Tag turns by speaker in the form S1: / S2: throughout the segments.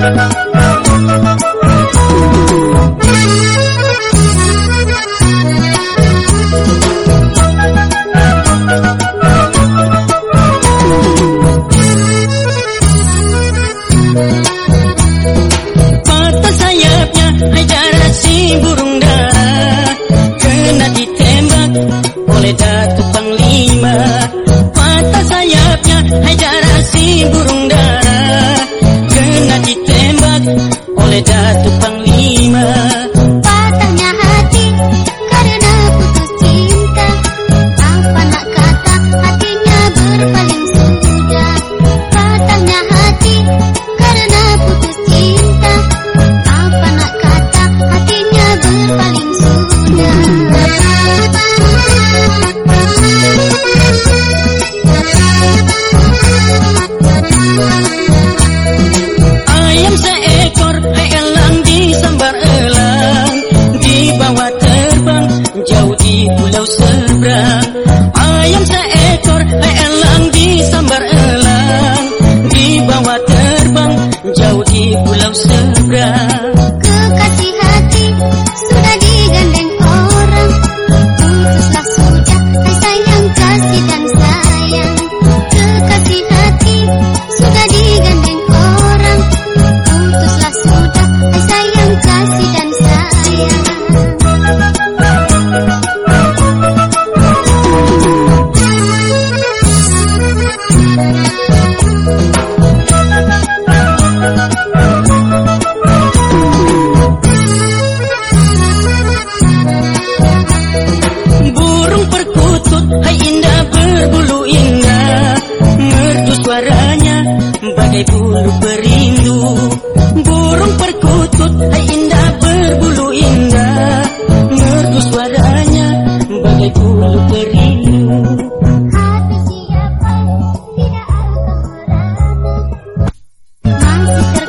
S1: Thank you. Amsterdam.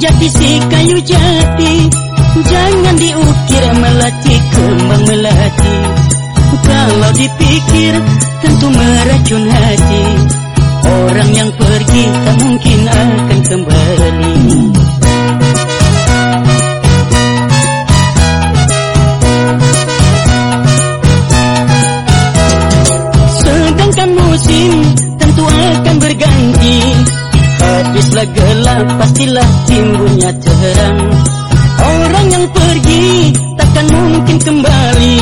S1: Jati si kayu jati. Jangan diukir melati kembang melati. Kalau dipikir tentu meracun hati. Orang yang pergi tak mungkin akan kembali musim tentu akan berganti. Habislah gelap pastilah timbulnya terang. Orang yang pergi takkan mungkin kembali.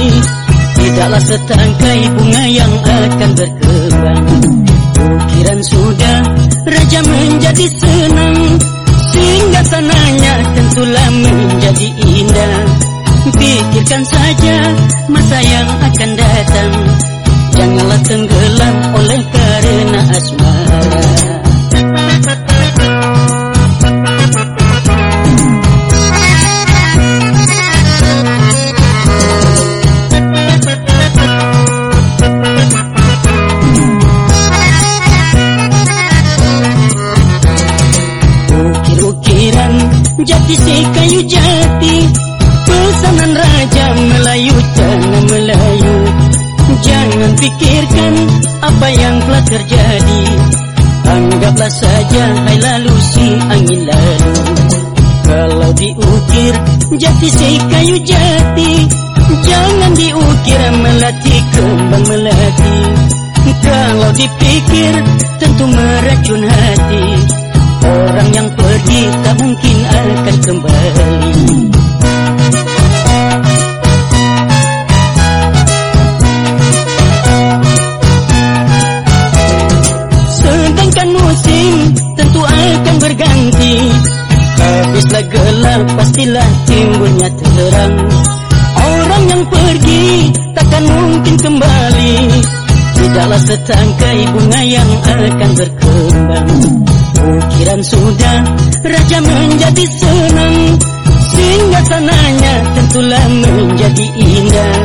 S1: Tidaklah setangkai bunga yang akan berkembang. Ukiran sudah raja menjadi senang. Sehingga sananya tentulah menjadi indah. Pikirkan saja masa yang akan datang janganlah tenggelam oleh karena asmara jati si kayu jati. Jangan diukir melati kembang melati. Kalau dipikir tentu meracun hati. Orang yang pergi tak mungkin akan kembali terang Orang yang pergi takkan mungkin kembali. Tidaklah setangkai bunga yang akan berkembang. Ukiran sudah Raja menjadi senang. Sehingga sananya tentulah menjadi indah.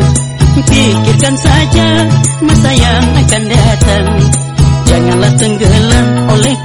S1: Pikirkan saja masa yang akan datang. Janganlah tenggelam oleh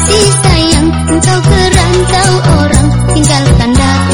S1: kasih sayang. Engkau kerantau orang Tinggalkan datang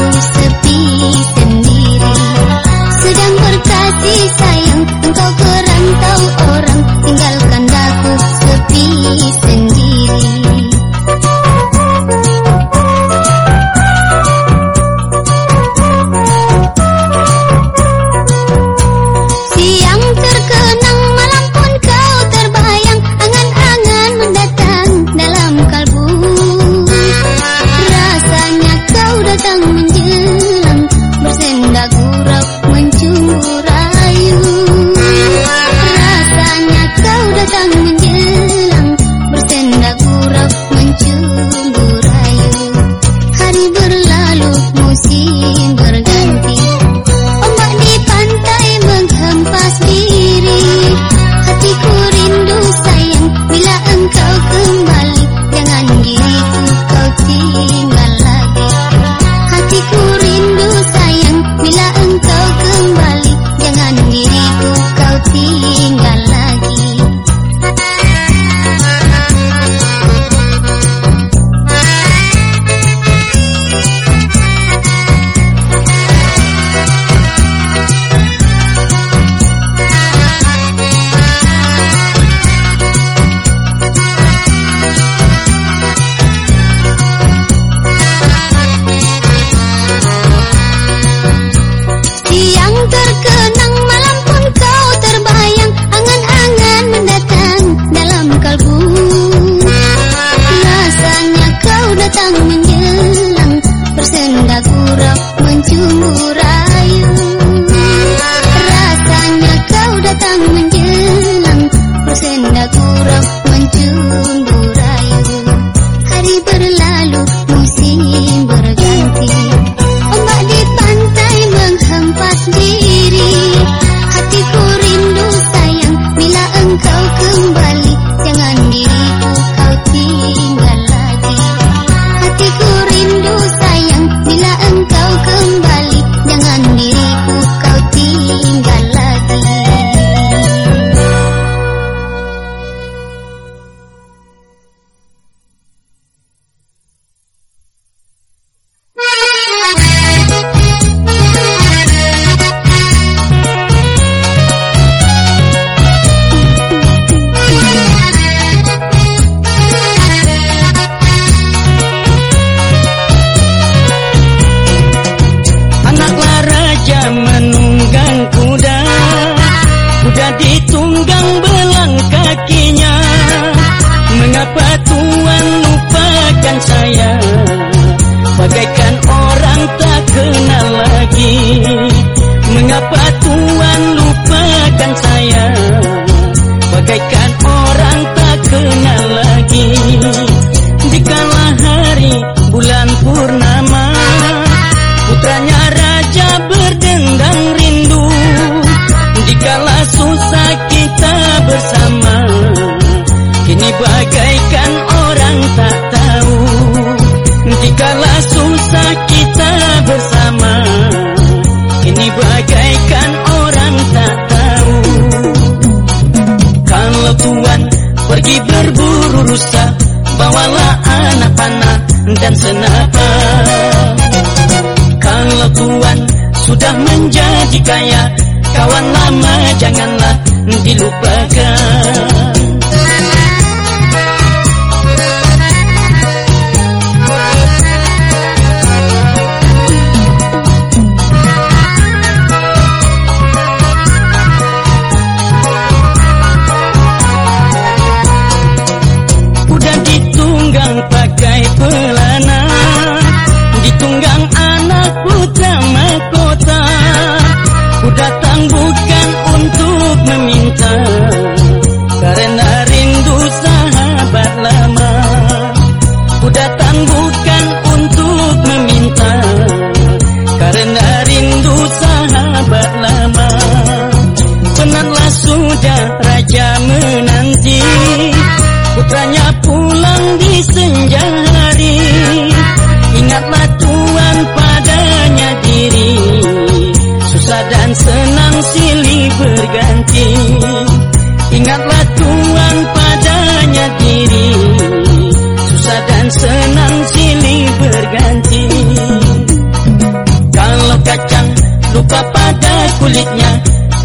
S1: kulitnya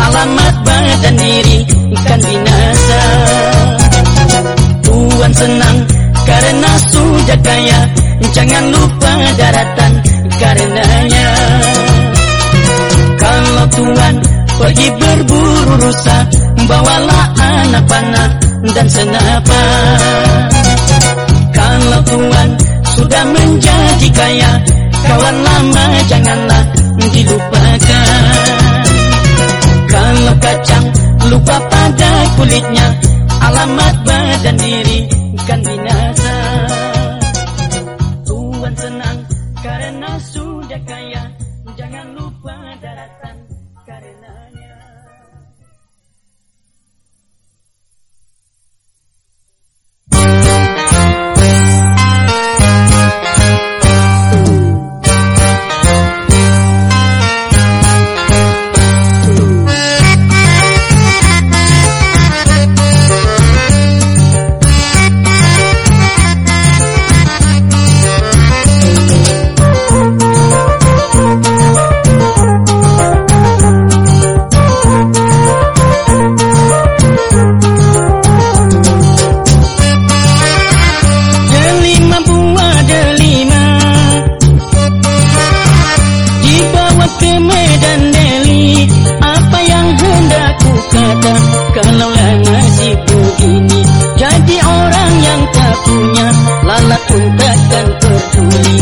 S1: Alamat badan diri ikan binasa. Tuan senang karena sudah kaya Jangan lupa daratan karenanya. Kalau Tuan pergi berburu rusa Bawalah anak panah dan senapan Kalau Tuan sudah menjadi kaya Kawan lama janganlah dilupakan. Kalau kacang lupa pada kulitnya Alamat badan diri kan binasa
S2: dan peduli